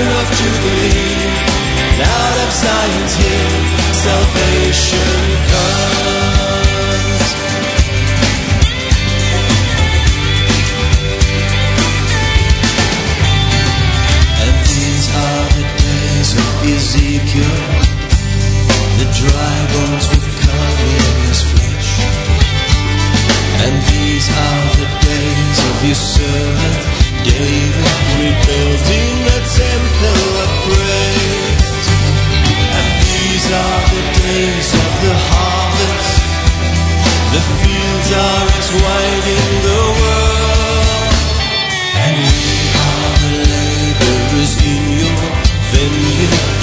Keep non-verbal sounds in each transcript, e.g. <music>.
year of Jubilee. And out of Zion's hill, salvation comes. And these are the days of Ezekiel. The dry bones will come in his flesh. And these are the days of your servant David, rebuilding temple of praise. And these are the days of the harvest. The fields are wide in the world. And we are the laborers in your vineyard,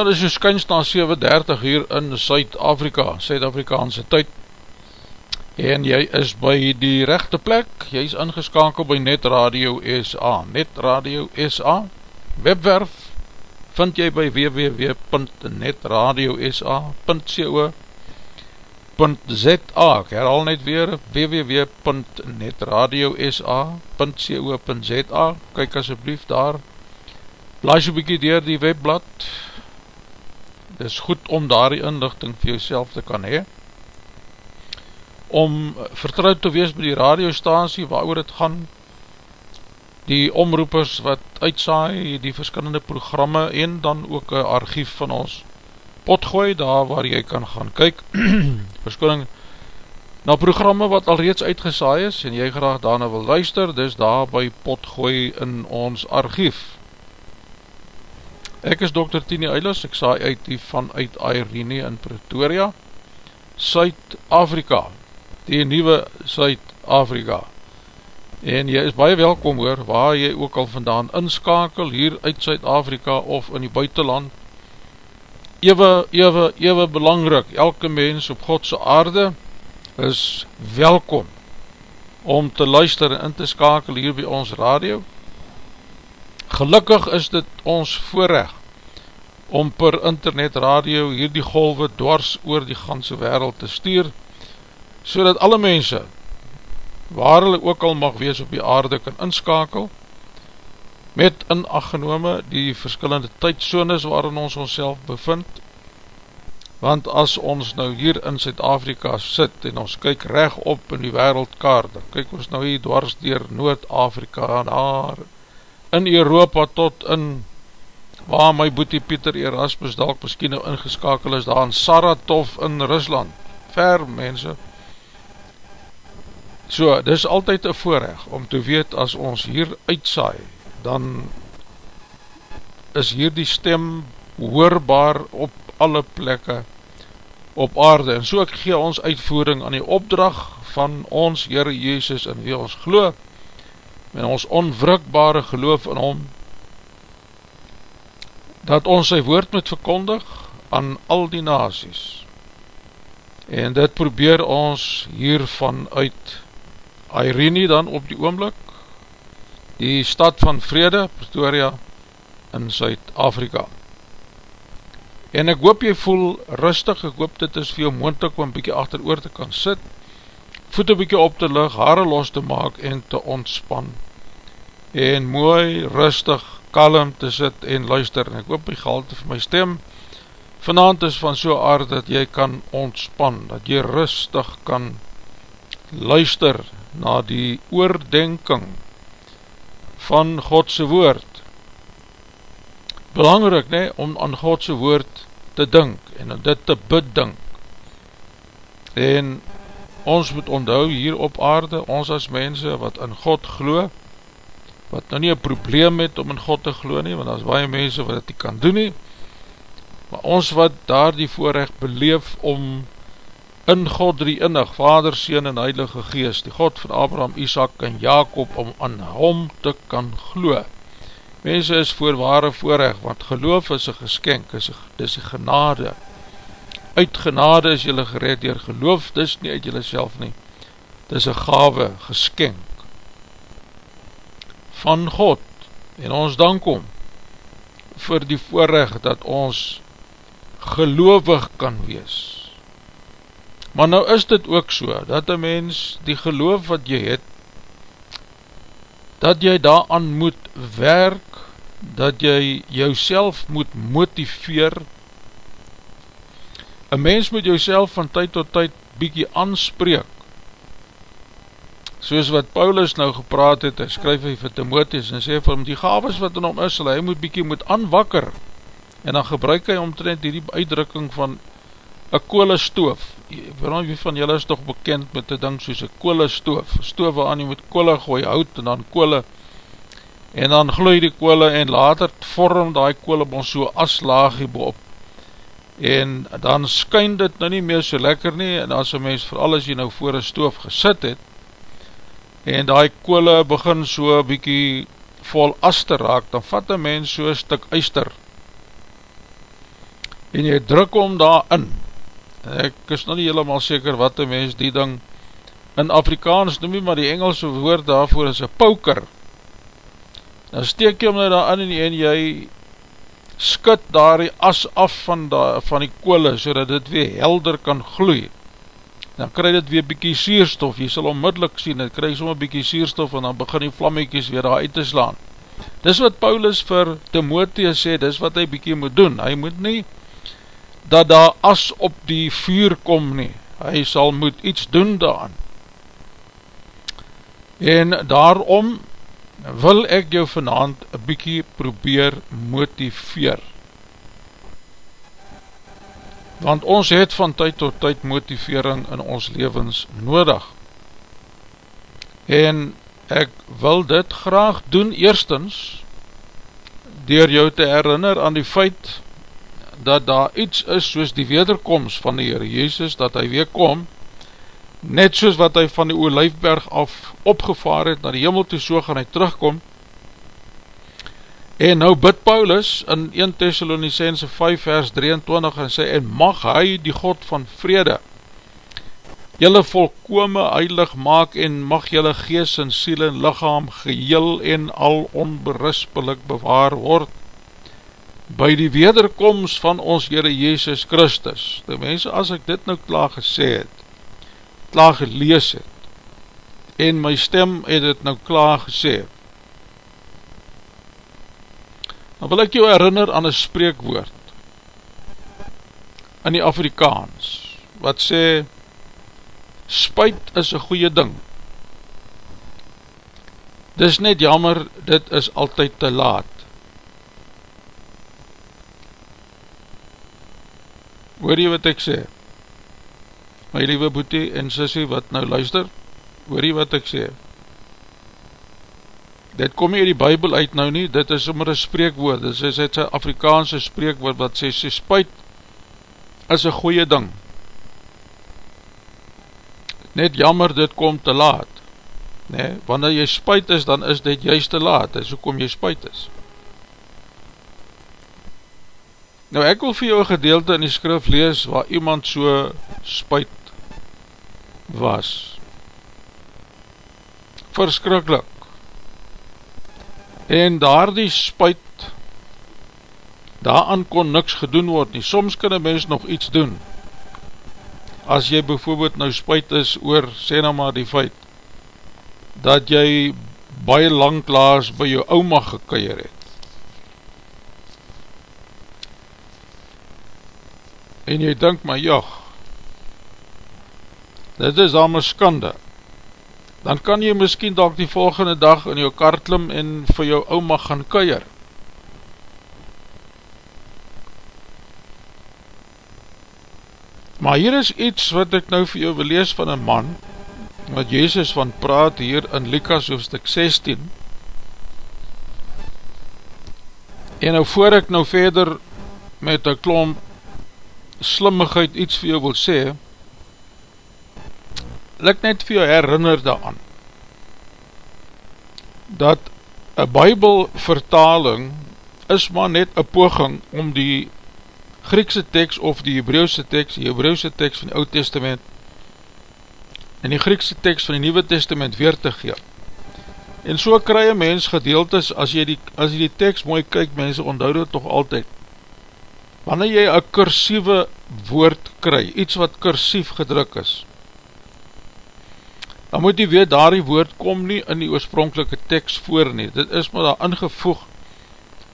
Dit is so skyns na 7.30 hier in Suid-Afrika, Suid-Afrikaanse tyd. En jy is by die rechte plek, jy is ingeskakel by Net Radio SA. Net Radio SA, webwerf, vind jy by www.netradiosa.co.za Ek herhaal net weer, www.netradiosa.co.za Kyk asjeblief daar, blaas jy bykie dier die webblad, Is goed om daar die inlichting vir jouself te kan hee, om vertrouwd te wees by die radiostasie waar oor het gaan, die omroepers wat uitsaai, die verskillende programme en dan ook een archief van ons potgooi, daar waar jy kan gaan kyk, <clears throat> verskoning na programme wat al reeds uitgesaai is en jy graag daarna wil luister, dis daar by potgooi in ons archief. Ek is Dr. Tini Eilers, ek saai uit die vanuit Airene in Pretoria, Suid-Afrika, die nieuwe Suid-Afrika. En jy is baie welkom hoor, waar jy ook al vandaan inskakel, hier uit Suid-Afrika of in die buitenland. Ewe, ewe, ewe belangrik, elke mens op Godse aarde is welkom om te luister en in te skakel hier by ons radio. Gelukkig is dit ons voorrecht om per internet radio hier die golwe dwars oor die ganse wereld te stuur, so dat alle mense, waar hulle ook al mag wees op die aarde, kan inskakel, met inachtgenome die verskillende tydsones waarin ons ons bevind, want as ons nou hier in Zuid-Afrika sit en ons kyk recht op in die wereldkaart, dan kyk ons nou hier dwars dier Noord-Afrika daar in Europa tot in waar my boete Pieter Erasmus dalk miskien nou ingeskakel is daar in Saratov in Rusland, ver mense. So, dit is altyd een voorrecht om te weet as ons hier uitsaai, dan is hier die stem hoorbaar op alle plekke op aarde, en so ek gee ons uitvoering aan die opdrag van ons Heere Jezus in wie ons geloof, met ons onwrikbare geloof in hom, dat ons sy woord moet verkondig aan al die nazies, en dit probeer ons hiervan uit. Irene dan op die oomblik, die stad van Vrede, Pretoria, in Zuid-Afrika. En ek hoop jy voel rustig, ek hoop dit is vir jou moontek om een bykie achter oor te kan sit, voet een bykie op te lig, haare los te maak en te ontspan. En mooi, rustig, kalm te sit en luister. En ek hoop die gehalte van my stem vanavond is van so aard dat jy kan ontspan, dat jy rustig kan luister na die oordenking van Godse woord belangrik nie, om aan Godse woord te dink en om dit te bedink en ons moet onthou hier op aarde, ons as mense wat in God glo wat nou nie een probleem het om in God te glo nie, want as baie mense wat dit nie kan doen nie maar ons wat daar die voorrecht beleef om in God drie innig, Vader, Seen en Heilige Geest, die God van Abraham, Isaac en Jacob, om aan hom te kan gloe, Mense is voorware voorrecht, want geloof is een geskenk, is een genade. Uit genade is jylle gered door geloof, dis nie uit jylle self nie. Dis een gave, geskenk van God. En ons dank om vir die voorrecht dat ons geloofig kan wees. Maar nou is dit ook so, dat een mens die geloof wat jy het, dat jy daaraan moet werk dat jy jouself moet motiveer een mens moet jouself van tyd tot tyd bykie aanspreek. Soos wat Paulus nou gepraat het, hy skryf hy vir Timotheus en sê vir hom, die gaves wat in hom is, hy moet bykie moet aanwakker. En dan gebruik hy omtrent die uitdrukking van een koole stoof waarom wie van julle is toch bekend met die ding soos een koole stoof stoof waaran jy moet koole gooi hout en dan koole en dan gloei die koole en later vorm die koole ons so aslaagie boop en dan skyn dit nou nie meer so lekker nie en as een mens vooral as jy nou voor een stoof gesit het en die koole begin so bykie vol as te raak dan vat een mens so een stuk eister en jy druk om daar in ek is nou nie helemaal seker wat een mens die ding in Afrikaans noem jy maar die Engelse woord daarvoor is een pauker dan steek jy om nou daar in en jy skit daar die as af van, da, van die koole so dat dit weer helder kan gloei. Dan krij dit weer bykie sierstof jy sal onmiddellik sien, dit krij soms bykie sierstof en dan begin die vlammekies weer daar uit te slaan. Dis wat Paulus vir Timotheus sê, dis wat hy bykie moet doen. Hy moet nie dat daar as op die vuur kom nie. Hy sal moet iets doen daaran en daarom wil ek jou vanavond een bykie probeer motiveer. Want ons het van tyd tot tyd motivering in ons levens nodig. En ek wil dit graag doen eerstens, dier jou te herinner aan die feit, dat daar iets is soos die wederkomst van die Heer Jezus, dat hy weer kom, net soos wat hy van die Olijfberg af opgevaar het na die hemel toe, so gaan hy terugkom. En nou bid Paulus in 1 Thessalonicense 5 vers 23 en sê, en mag hy die God van vrede, jylle volkome heilig maak en mag jylle gees en siel en lichaam geheel en al onberispelik bewaar word, by die wederkomst van ons Heere Jezus Christus. Die mense, as ek dit nou klaar gesê het, klaar gelees het en my stem het het nou klaar gesê dan wil ek jou herinner aan een spreekwoord in die Afrikaans, wat sê, spuit is een goeie ding. Dis net jammer, dit is altyd te laat. Hoor jy wat ek sê? My liewe boete en sissie wat nou luister, hoor jy wat ek sê? Dit kom hier die bybel uit nou nie, dit is sommer een spreekwoord, dit is een Afrikaanse spreekwoord wat sê, sê spuit is een goeie ding. Net jammer, dit kom te laat. Nee, wanneer jy spuit is, dan is dit juist te laat, en so kom jy spuit is. Nou ek wil vir jou een gedeelte in die skrif lees, waar iemand so spuit was. Verskrikkelijk en daar die spuit daaraan kon niks gedoen word nie, soms kan een mens nog iets doen. As jy bijvoorbeeld nou spuit is oor, sê nou maar die feit dat jy baie lang klaas by jou ouma gekeier het. En jy denk maar ja dit is daar my skande dan kan jy miskien dalk die volgende dag in jou kar klim en vir jou ouma gaan kuier. Maar hier is iets wat ek nou vir jou wil lees van een man, wat Jezus van praat hier in Likas hoofdstuk 16. En nou voor ek nou verder met een klomp slimmigheid iets vir jou wil sê, wil ek net vir jou herinner daaraan dat een bybelvertaling is maar net een poging om die Griekse tekst of die Hebreeuwse tekst, die Hebreeuwse tekst van die Oud Testament en die Griekse tekst van die Nieuwe Testament weer te gee. En so kry een mens gedeeltes, as jy die, as jy die tekst mooi kyk, mense onthoud het toch altyd. Wanneer jy een kursieve woord kry, iets wat kursief gedruk is, dan moet jy weet, daar die woord kom nie in die oorspronkelike tekst voor nie, dit is maar daar ingevoeg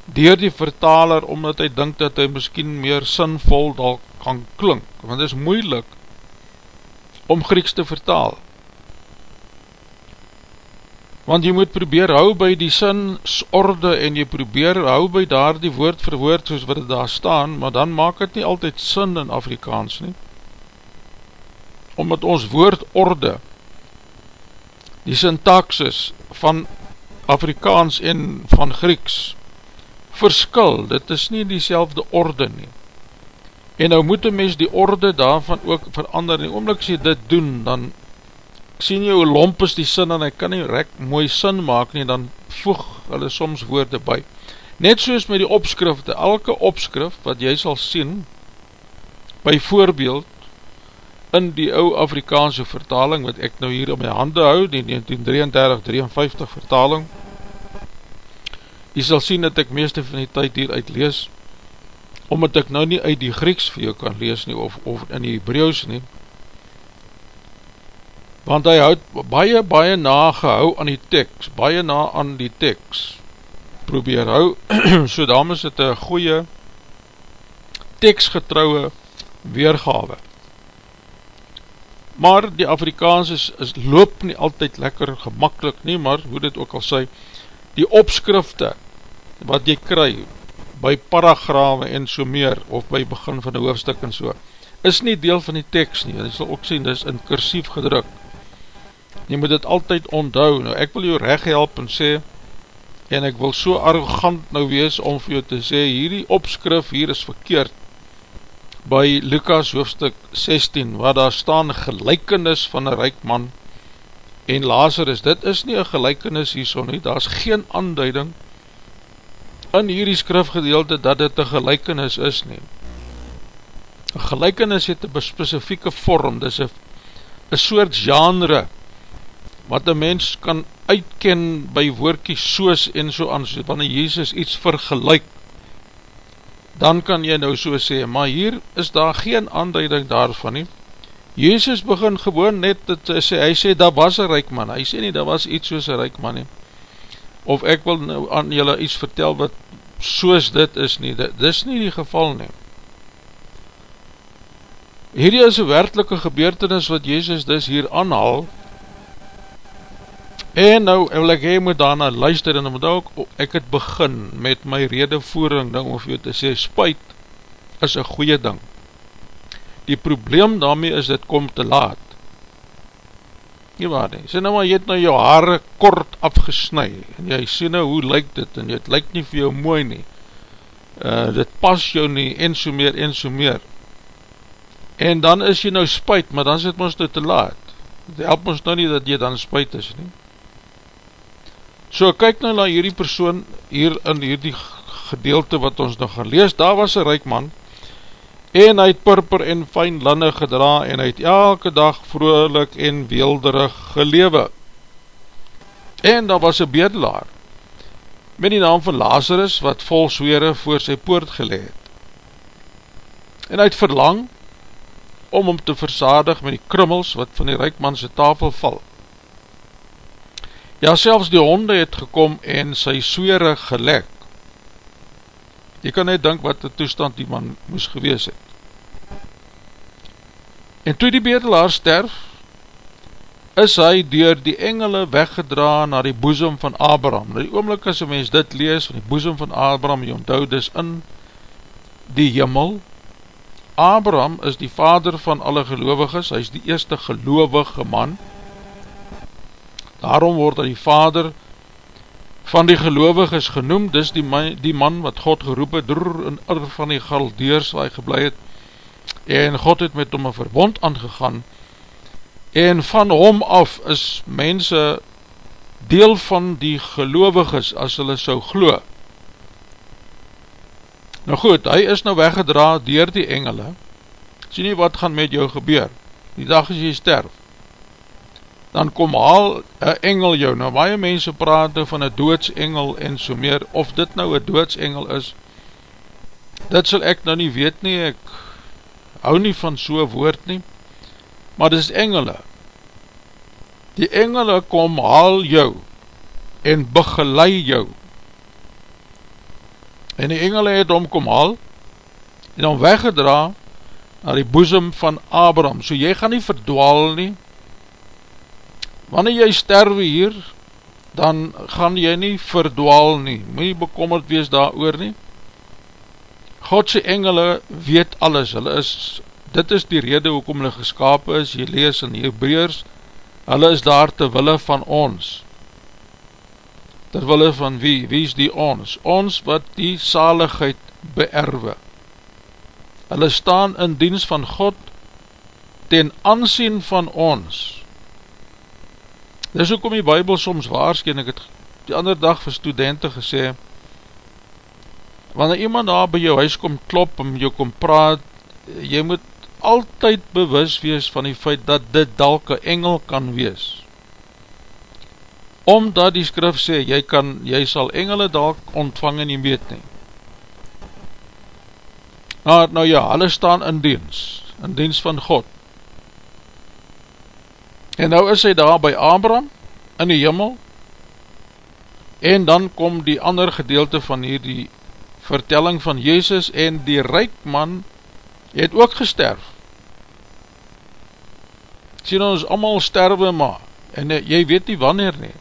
dier die vertaler, omdat hy dink dat hy miskien meer sinvol dal kan klink, want dit is moeilik om Grieks te vertaal. Want jy moet probeer hou by die sinsorde en jy probeer hou by daar die woord vir woord soos wat het daar staan, maar dan maak het nie altyd sin in Afrikaans nie. Omdat ons woord orde die syntaxis van Afrikaans en van Grieks verskil, dit is nie die selfde orde nie. En nou moet een mens die orde daarvan ook verander, en oomlik as jy dit doen, dan sien jy hoe lomp is die sin, en hy kan nie rek mooi sin maak nie, dan voeg hulle soms woorde by. Net soos met die opskrifte, elke opskrif wat jy sal sien, by voorbeeld, in die ou Afrikaanse vertaling, wat ek nou hier in my hande hou, die 1933-53 vertaling, jy sal sien dat ek meeste van die tyd hier uit lees, omdat ek nou nie uit die Grieks vir jou kan lees nie, of, of in die Hebrews nie, want hy houd baie, baie na gehou aan die tekst, baie na aan die tekst, probeer hou, <clears throat> so daarom is het een goeie tekstgetrouwe weergawe maar die Afrikaans is, is loop nie altyd lekker gemakkelijk nie, maar hoe dit ook al sê, die opskrifte wat jy kry by paragrawe en so meer, of by begin van die hoofdstuk en so, is nie deel van die tekst nie, jy sal ook sien, dit is in kursief gedruk, jy moet dit altyd onthou, nou ek wil jou recht help en sê, en ek wil so arrogant nou wees om vir jou te sê, hierdie opskrif hier is verkeerd, by Lukas hoofdstuk 16, waar daar staan gelijkenis van een rijk man en Lazarus, dit is nie een gelijkenis hierson nie, daar is geen aanduiding in hierdie skrifgedeelte dat dit een gelijkenis is nie. Een gelijkenis het een specifieke vorm, dit is een, een soort genre wat een mens kan uitken by woordkies soos en so aan, wanneer Jezus iets vergelijk dan kan jy nou so sê, maar hier is daar geen aanduiding daarvan nie. Jezus begin gewoon net, dat sê, hy sê, daar was een reik man, hy sê nie, daar was iets soos een reik man nie. Of ek wil nou aan julle iets vertel wat soos dit is nie, dit, dit is nie die geval nie. Hierdie is een werkelike gebeurtenis wat Jezus dus hier aanhaal en nou wil ek hy moet daarna luister en moet ook, ek het begin met my redevoering ding of jy te sê, spuit is een goeie ding. Die probleem daarmee is dit kom te laat. Nie waar nie, sê nou maar jy het nou jou haare kort afgesnui en jy sê nou hoe lyk dit? En jy het lyk nie vir jou mooi nie. Uh, dit pas jou nie en so meer en so meer. En dan is jy nou spuit maar dan is dit ons nou te laat. Het help ons nou nie dat jy dan spuit is nie so kyk nou na hierdie persoon hier in hierdie gedeelte wat ons nou gaan lees, daar was een rijk man en hy het purper en fijn lande gedra en hy het elke dag vrolik en weelderig gelewe. En daar was een bedelaar met die naam van Lazarus wat vol zwere voor sy poort geleed. En hy het verlang om om te versadig met die krummels wat van die rijkmanse tafel val. Ja, selfs die honde het gekom en sy zwere gelek. Jy kan net dink wat die toestand die man moes gewees het. En toe die bedelaar sterf, is hy door die engele weggedra na die boezem van Abraham. Nou die oomlik as een mens dit lees, van die boezem van Abraham, jy onthoud is in die jimmel. Abraham is die vader van alle geloviges, hy is die eerste gelovige man. Daarom word hy vader van die geloviges genoemd, dis die man, die man wat God geroep het, door in ur van die galdeers waar hy geblei het, en God het met hom een verbond aangegaan. En van hom af is mense deel van die geloviges as hulle so glo. Nou goed, hy is nou weggedra dier die engele. Sê nie wat gaan met jou gebeur? Die dag as jy sterf dan kom haal een engel jou nou baie mense praat nou van een doodsengel en so meer of dit nou een doodsengel is dit sal ek nou nie weet nie ek hou nie van so woord nie, maar dit is engele. Die engele kom haal jou en begelei jou. En die engele het om kom haal en om weggedra na die boezem van Abraham. So jy gaan nie verdwaal nie. Wanneer jy sterwe hier, dan gaan jy nie verdwaal nie. Moet jy bekommerd wees daar oor nie. Godse engele weet alles, hulle is, dit is die rede hoekom hulle geskapen is, jy lees in Hebreërs, hulle is daar te wille van ons. Ter wille van wie? Wie is die ons? Ons wat die saligheid beerwe. Hulle staan in diens van God ten aansien van ons. Dis hoekom die Bijbel soms waarsken, ek het die ander dag vir studenten gesê, wanneer iemand daar by jou huis kom klop en jou kom praat, jy moet altyd bewus wees van die feit dat dit dalke engel kan wees. Omdat die skrif sê, jy, kan, jy sal engele dalk ontvang en jy weet nie. Nou, nou ja, hulle staan in diens, in diens van God. En nou is hy daar by Abraham, in die jimmel, en dan kom die ander gedeelte van hierdie vertelling van Jezus en die rijkman het ook gesterf. Sien ons allemaal sterwe maar, en eh, jy weet nie wanneer nie.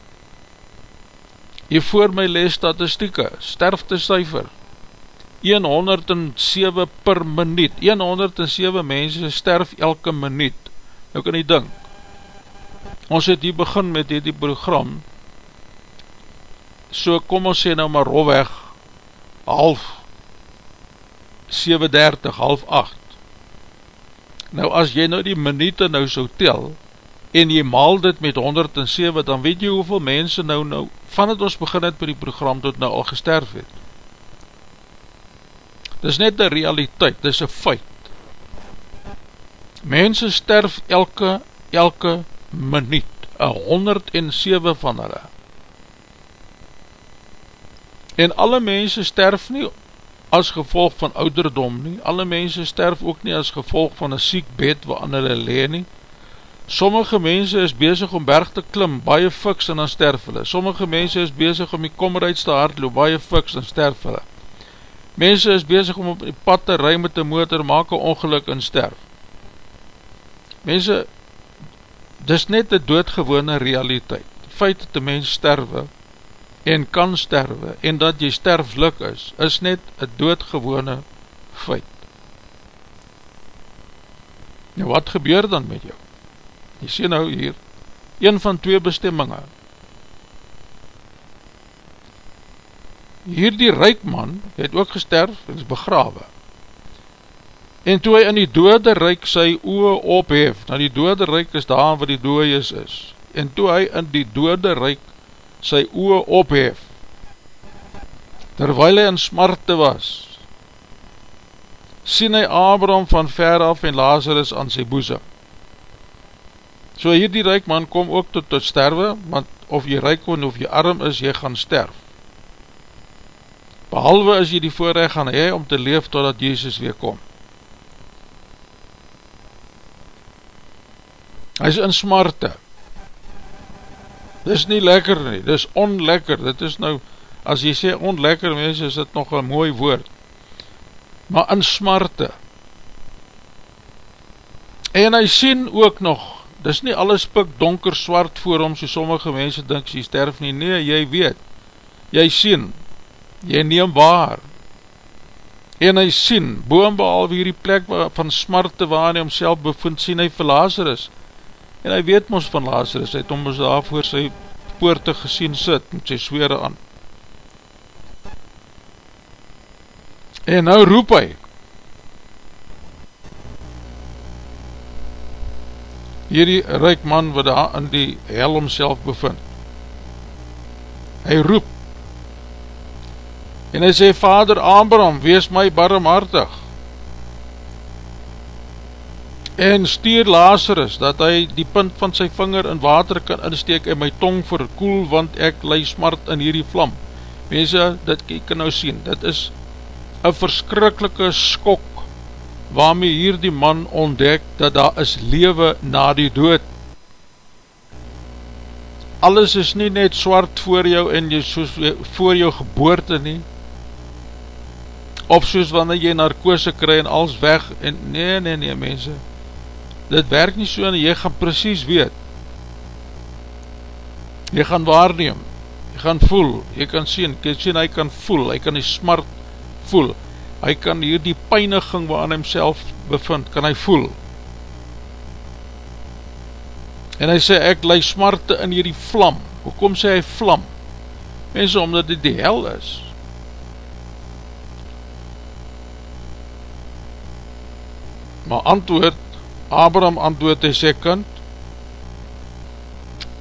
Hier voor my lees statistieke, sterfte cijfer, 107 per minuut, 107 mense sterf elke minuut. Nou kan jy dink, ons het hier begin met die program, so kom ons sê nou maar rolweg, half 7.30, half 8. Nou as jy nou die minute nou so tel, en jy maal dit met 107, dan weet jy hoeveel mense nou nou, van het ons begin het by die program, tot nou al gesterf het. Dit is net een realiteit, dit is een feit. Mense sterf elke, elke minuut, 107 van hulle. En alle mense sterf nie as gevolg van ouderdom nie, alle mense sterf ook nie as gevolg van een siek bed waarin hulle leen nie, sommige mense is bezig om berg te klim, baie fiks en dan sterf hulle, sommige mense is bezig om die kommerheids te hardloop, baie fiks en sterf hulle, mense is bezig om op die pad te rij met die motor, maak een ongeluk en sterf, mense, dis net een doodgewone realiteit, die feit dat die mens sterwe, en kan sterwe, en dat jy sterflik is, is net een doodgewone feit. Nou wat gebeur dan met jou? Jy sê nou hier, een van twee bestemminge. Hier die reikman het ook gesterf en is begrawe. En toe hy in die dode reik sy oe ophef, nou die dode reik is daar waar die dode is is, en toe hy in die dode reik sy oe ophef, terwijl hy in smarte was, sien hy Abraham van ver af en Lazarus aan sy boezem. So hier die reikman kom ook tot, tot sterwe, want of jy reik of jy arm is, jy gaan sterf. Behalwe as jy die voorrecht gaan hee om te leef totdat Jezus weer kom. Hy is in smarte. Dit is nie lekker nie, dit is onlekker, dit is nou, as jy sê onlekker mens, is dit nog een mooi woord. Maar in smarte. En hy sien ook nog, dis nie alles pik donker swart voor hom, so sommige mense dink, jy sterf nie, nee, jy weet, jy sien, jy neem waar, en hy sien, boom behalwe hierdie plek van smarte waar hy homself bevind, sien hy vir Lazarus, en hy weet ons van Lazarus, hy het hom ons daar voor sy poorte gesien sit, met sy swere aan, en nou roep hy, hierdie ryk man wat daar in die hel homself bevind. Hy roep. En hy sê, Vader Abraham, wees my barmhartig en stuur Lazarus, dat hy die punt van sy vinger in water kan insteek en my tong verkoel, want ek lei smart in hierdie vlam. Mense, dit kan nou sien, dit is een verskrikkelike skok waarmee hier die man ontdek dat daar is lewe na die dood. Alles is nie net zwart voor jou en jy soos voor jou geboorte nie, of soos wanneer jy narkose kry en alles weg, en nee, nee, nee, mense, dit werk nie so en jy gaan precies weet, jy gaan waarneem, jy gaan voel, jy kan sien, jy sien, hy kan voel, hy kan die smart voel, hy kan hier die pijniging waar hy homself bevind, kan hy voel. En hy sê, ek lei smarte in hierdie vlam. Hoekom sê hy vlam? Mense, omdat dit die hel is. Maar antwoord, Abraham antwoord, hy sê, kind,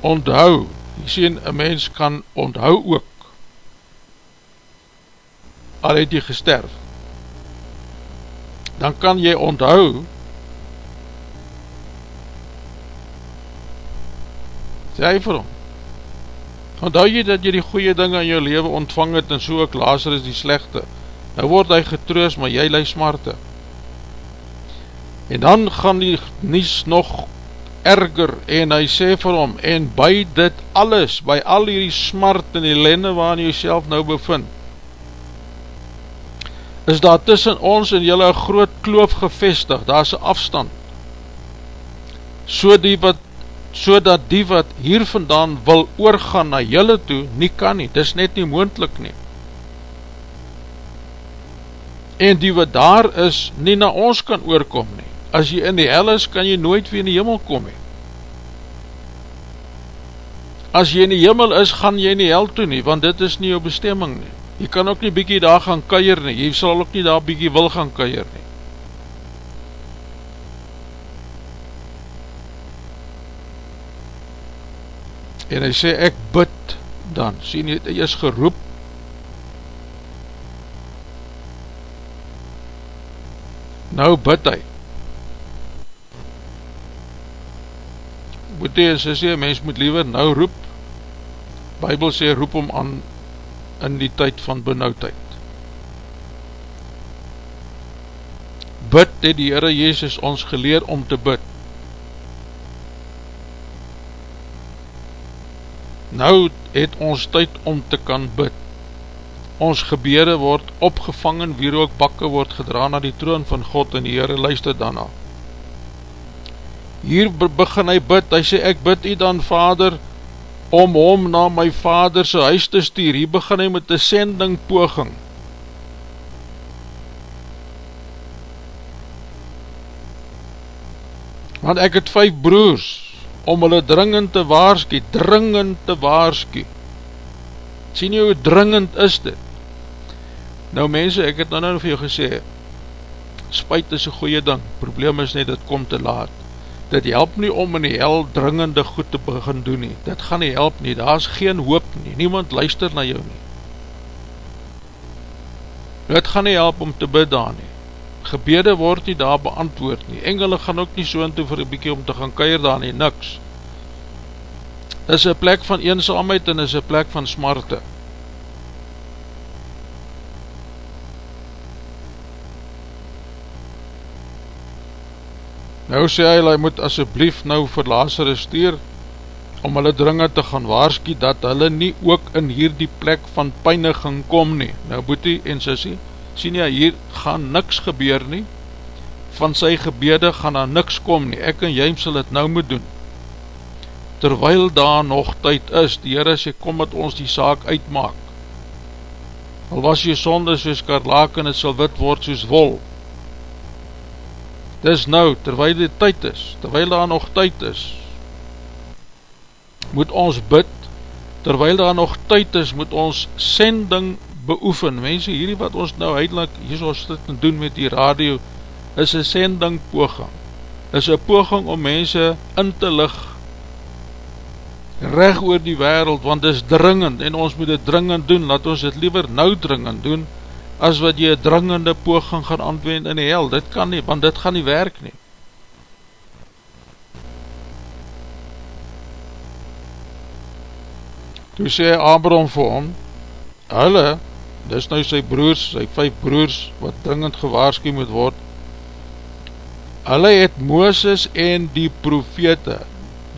onthou, jy sê, een mens kan onthou ook, al het jy gesterf, dan kan jy onthou sê hy vir hom onthou jy dat jy die goeie ding in jou leven ontvang het en so ook laser is die slechte nou word hy getroos maar jy lei smarte en dan gaan die nies nog erger en hy sê vir hom en by dit alles by al die smart en die lende waar jy self nou bevind is daar tussen ons en julle een groot kloof gevestig, daar is een afstand, so die wat, so dat die wat hier vandaan wil oorgaan na julle toe, nie kan nie, dis net nie moendlik nie. En die wat daar is, nie na ons kan oorkom nie. As jy in die hel is, kan jy nooit weer in die hemel kom nie. As jy in die hemel is, gaan jy in die hel toe nie, want dit is nie jou bestemming nie jy kan ook nie bykie daar gaan keier nie, jy sal ook nie daar bykie wil gaan keier nie. En hy sê, ek bid dan, sien jy, hy is geroep, nou bid hy. Moet hy, as hy sê, mens moet liever nou roep, Bybel sê, roep hom aan in die tyd van benauwdheid. Bid het die Heere Jezus ons geleer om te bid. Nou het ons tyd om te kan bid. Ons gebede word opgevangen, wie ook bakke word gedra na die troon van God en die Heere luister daarna. Hier begin hy bid, hy sê ek bid u dan vader, om hom na my vader sy huis te stuur, hier begin hy met die sending poging, want ek het vijf broers, om hulle dringend te waarskie, dringend te waarskie, sien jy hoe dringend is dit, nou mense, ek het nou nou vir jou gesê, spuit is een goeie ding, probleem is net, dit kom te laat, dit help nie om in die hel dringende goed te begin doen nie, dit gaan nie help nie, daar is geen hoop nie, niemand luister na jou nie, dit gaan nie help om te bid daar nie, gebede word nie daar beantwoord nie, engele gaan ook nie so in toe vir een bykie om te gaan keir daar nie, niks, dit is een plek van eenzaamheid en is een plek van smarte, Nou sê hy, hy moet asjeblief nou vir Lazarus stuur, om hulle dringend te gaan waarskie, dat hulle nie ook in hierdie plek van pijniging kom nie. Nou boetie en sissie, sien jy, hier gaan niks gebeur nie, van sy gebede gaan daar niks kom nie, ek en jy sal het nou moet doen. Terwyl daar nog tyd is, die Heere sê, kom met ons die saak uitmaak. Al was jy sonde soos karlaak en het sal wit word soos wol, Dis nou, terwijl die tyd is, terwijl daar nog tyd is, moet ons bid, terwijl daar nog tyd is, moet ons sending beoefen. Mense, hierdie wat ons nou heidelik, hier soos dit doen met die radio, is een sending poging. Is een poging om mense in te lig, recht oor die wereld, want dit is dringend, en ons moet dit dringend doen, laat ons dit liever nou dringend doen, as wat jy een dringende poging gaan antwend in die hel, dit kan nie, want dit gaan nie werk nie. Toe sê Abraham vir hom, hulle, dis nou sy broers, sy vijf broers, wat dringend gewaarski moet word, hulle het Mooses en die profete,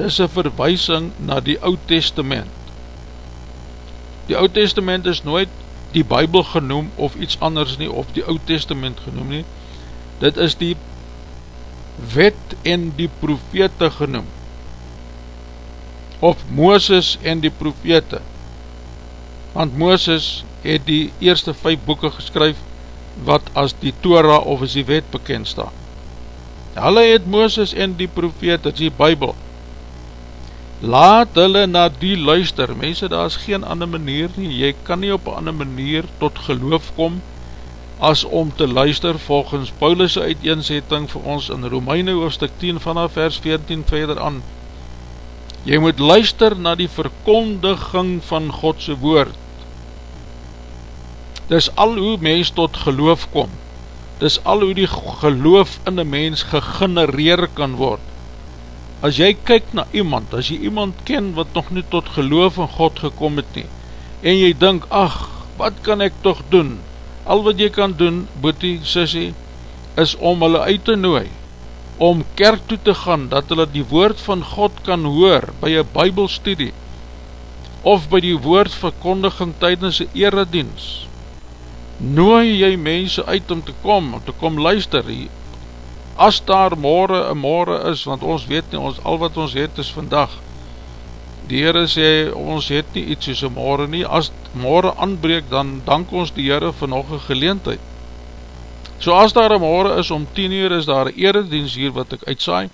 dis een verwysing na die oud testament. Die oud testament is nooit die Bijbel genoem of iets anders nie, of die Oud Testament genoem nie, dit is die wet en die profete genoem, of Mooses en die profete, want Mooses het die eerste vijf boeken geskryf, wat as die Torah of as die wet bekend staan. Hulle het Mooses en die profete, die Bijbel, laat hulle na die luister, mense daar is geen ander manier nie, jy kan nie op ander manier tot geloof kom, as om te luister volgens Paulus' uiteenzetting vir ons in Romeine hoofdstuk 10 vanaf vers 14 verder aan, jy moet luister na die verkondiging van Godse woord, dis al hoe mens tot geloof kom, dis al hoe die geloof in die mens gegenereer kan word, as jy kyk na iemand, as jy iemand ken wat nog nie tot geloof in God gekom het nie, en jy dink, ach, wat kan ek toch doen? Al wat jy kan doen, boetie, sissie, is om hulle uit te nooi, om kerk toe te gaan, dat hulle die woord van God kan hoor, by een bybelstudie, of by die woordverkondiging tydens een eredienst, nooi jy mense uit om te kom, om te kom luister, as daar morgen een morgen is, want ons weet nie, ons, al wat ons het is vandag, die Heere sê, ons het nie iets soos een morgen nie, as morgen aanbreek, dan dank ons die Heere vir nog een geleentheid. So as daar een morgen is, om 10 uur is daar een eredienst hier wat ek uitsaai,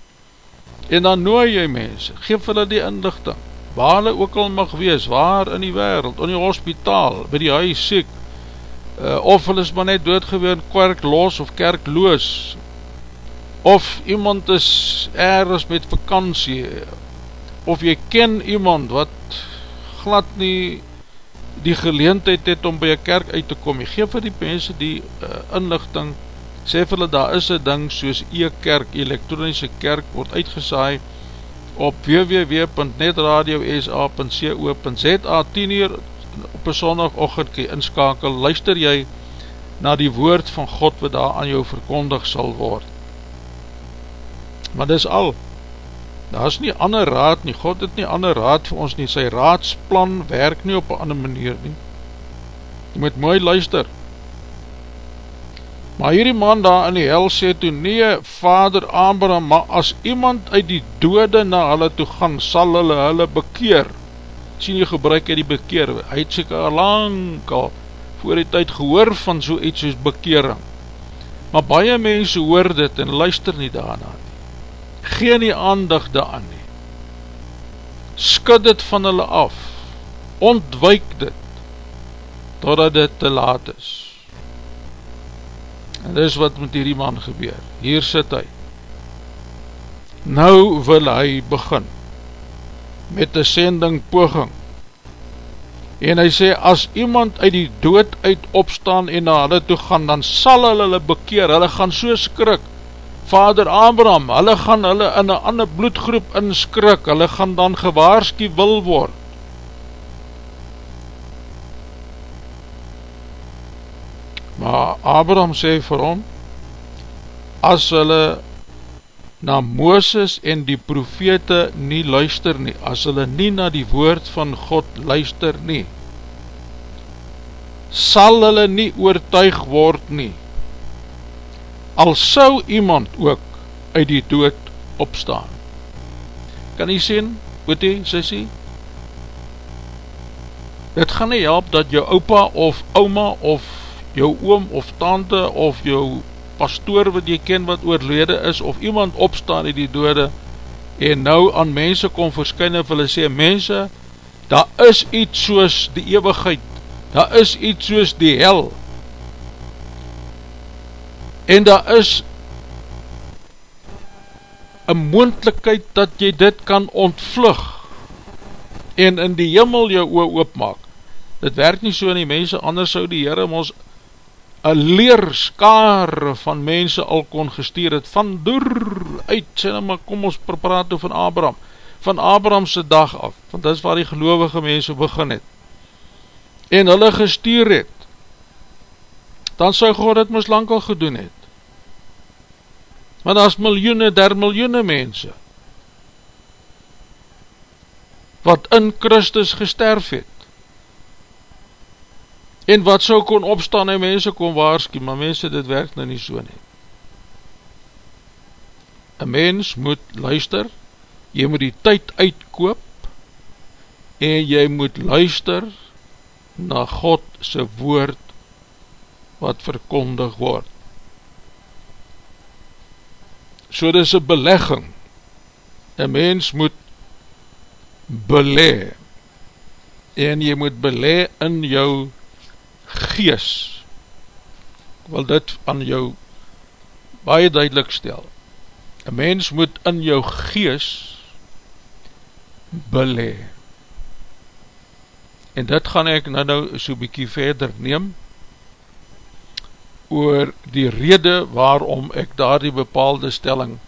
en dan nooi jy mense, geef hulle die inlichting, waar hulle ook al mag wees, waar in die wereld, in die hospitaal, by die huis siek, uh, of hulle is maar net doodgeween, kerk los of kerk loos, of iemand is ergens met vakantie, of jy ken iemand wat glad nie die geleentheid het om by een kerk uit te kom, jy geef vir die mense die uh, inlichting, sê vir hulle, daar is een ding soos e-kerk, elektronische kerk, word uitgesaai op www.netradio.sa.co.za 10 uur op een sondagochtend kan inskakel, luister jy na die woord van God wat daar aan jou verkondig sal word maar dis al, daar is nie ander raad nie, God het nie ander raad vir ons nie, sy raadsplan werk nie op een ander manier nie, jy moet mooi luister, Maar hierdie man daar in die hel sê toe, nee, vader Abraham, maar as iemand uit die dode na hulle toe gaan, sal hulle hulle bekeer. Sien jy gebruik hy die bekeer, hy het seker lang al voor die tyd gehoor van so iets soos bekering. Maar baie mense hoor dit en luister nie daarna nie. Geen die aandig daaran nie. Skud dit van hulle af. Ontwijk dit, totdat dit te laat is. En dis wat met hierdie man gebeur. Hier sit hy. Nou wil hy begin met die sending poging. En hy sê, as iemand uit die dood uit opstaan en na hulle toe gaan, dan sal hulle hulle bekeer. Hulle gaan so skrik. Vader Abraham, hulle gaan hulle in een ander bloedgroep inskrik. Hulle gaan dan gewaarski wil word. Maar Abraham sê vir hom, as hulle na Mooses en die profete nie luister nie, as hulle nie na die woord van God luister nie, sal hulle nie oortuig word nie, al sou iemand ook uit die dood opstaan. Kan jy sien, jy, sissie? Dit gaan nie help dat jou opa of oma of jou oom of tante of jou pastoor wat jy ken wat oorlede is of iemand opstaan in die dode en nou aan mense kom verskyn en hulle sê, mense, daar is iets soos die eeuwigheid, daar is iets soos die hel en daar is een moendlikheid dat jy dit kan ontvlug en in die jimmel jou oor oopmaak. Dit werk nie so in die mense, anders sou die Heere ons een leerskare van mense al kon gestuur het, van door uit, sê nou maar, kom ons praat van Abraham, van Abrahamse dag af, want dit is waar die gelovige mense begin het, en hulle gestuur het, dan sou God het mis lang al gedoen het, want as miljoene der miljoene mense, wat in Christus gesterf het, en wat so kon opstaan en mense kon waarskie, maar mense dit werk nou nie so nie. Een mens moet luister, jy moet die tyd uitkoop, en jy moet luister na God se woord wat verkondig word. So dit is een belegging, een mens moet belee, en jy moet belee in jou gees. Wil dit aan jou baie duidelik stel. Een mens moet in jou gees belee en dit gaan ek nou nou so bykie verder neem oor die rede waarom ek daar die bepaalde stelling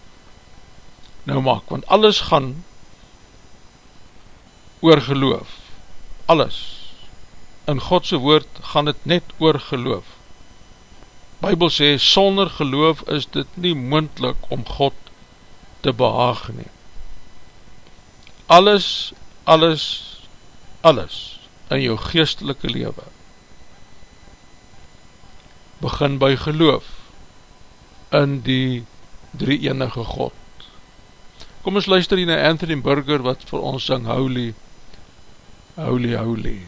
nou maak, want alles gaan oor geloof alles in Godse woord gaan het net oor geloof. Bybel sê, sonder geloof is dit nie moendlik om God te behaag nie. Alles, alles, alles in jou geestelike lewe begin by geloof in die drie enige God. Kom ons luister hier na Anthony Burger wat vir ons sing Holy, Holy, Holy.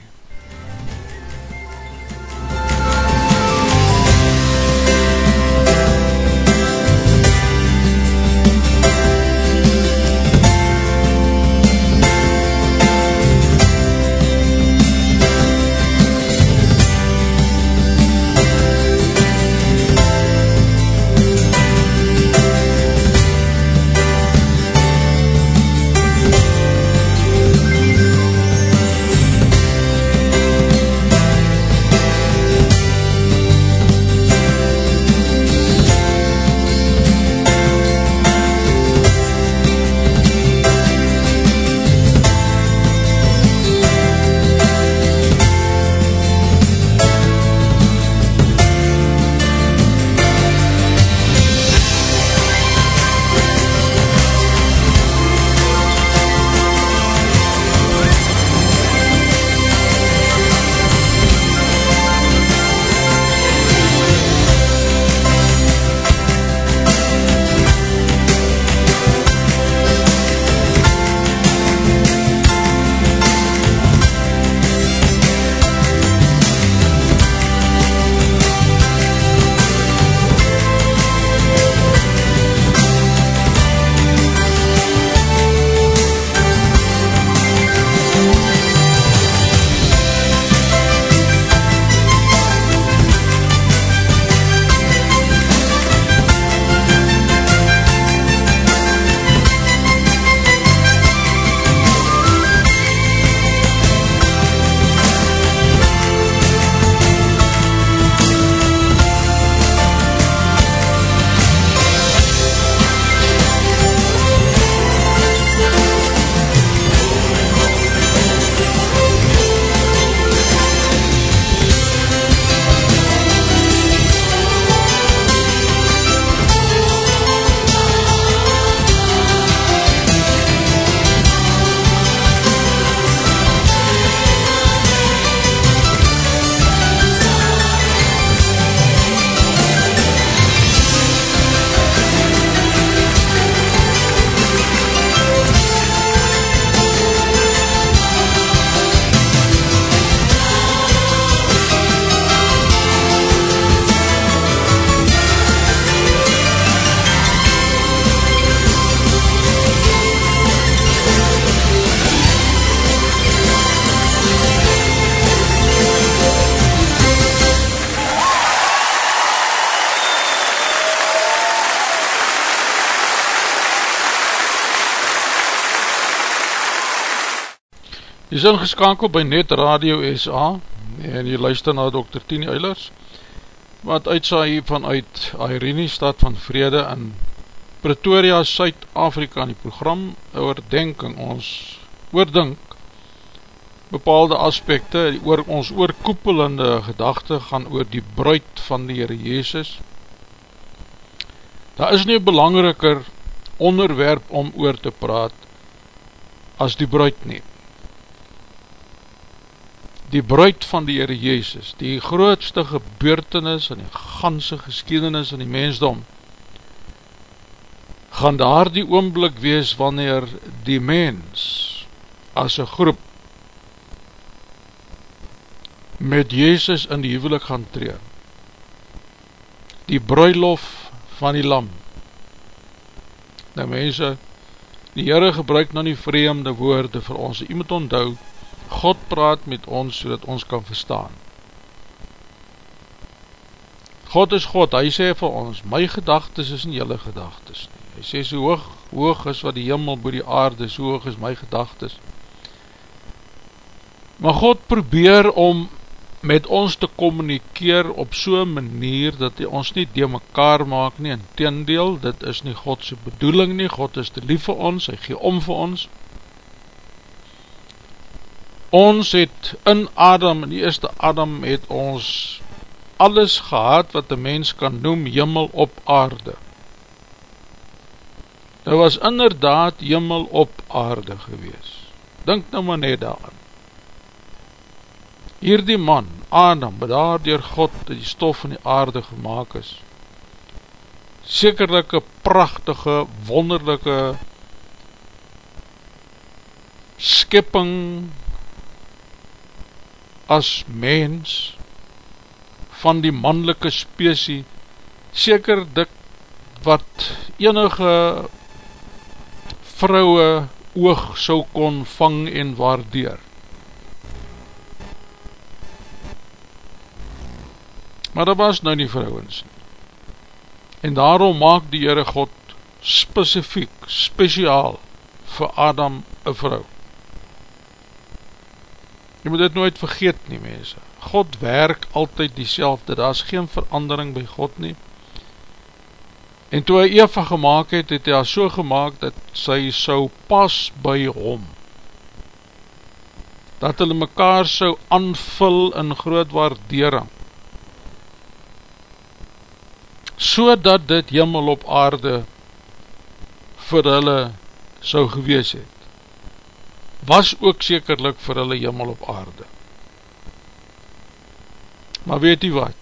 Jy is ingeskakeld by Net Radio SA en jy luister na Dr. Tini Eilers wat uitsaai vanuit Irene stad van vrede in Pretoria, Suid-Afrika in die program oordenking ons oordink bepaalde aspekte oor ons oorkoepelende gedachte gaan oor die bruid van die Heere Jezus daar is nie belangriker onderwerp om oor te praat as die bruid neem die bruid van die Heere Jezus, die grootste gebeurtenis in die ganse geschiedenis in die mensdom, gaan daar die oomblik wees wanneer die mens as een groep met Jezus in die huwelik gaan tree. Die bruilof van die lam. Nou mense, die Heere gebruik nou nie vreemde woorde vir ons, jy moet onthou, God praat met ons so ons kan verstaan. God is God, hy sê vir ons, my gedagtes is nie jylle gedagtes nie. Hy sê so hoog, hoog is wat die hemel boe die aarde, so hoog is my gedagtes. Maar God probeer om met ons te communikeer op so'n manier dat hy ons nie deel mekaar maak nie, en teendeel, dit is nie Godse bedoeling nie, God is te lief vir ons, hy gee om vir ons, ons het in Adam, in die eerste Adam het ons alles gehad wat die mens kan noem jimmel op aarde. Dit was inderdaad jimmel op aarde gewees. Dink nou maar net daaran. Hier die man, Adam, wat daar door God die stof van die aarde gemaakt is, sekerlijke prachtige, wonderlijke skipping as mens van die mannelike spesie seker dik wat enige vrouwe oog so kon vang en waardeer. Maar dat was nou nie vrouwens nie. En daarom maak die Heere God specifiek, speciaal vir Adam een vrou. Jy moet dit nooit vergeet nie mense. God werk altyd die selfde, daar is geen verandering by God nie. En toe hy Eva gemaakt het, het hy haar so gemaakt dat sy so pas by hom. Dat hulle mekaar so aanvul in groot waardering. So dat dit jimmel op aarde vir hulle so gewees het was ook sekerlik vir hulle jimmel op aarde. Maar weet u wat?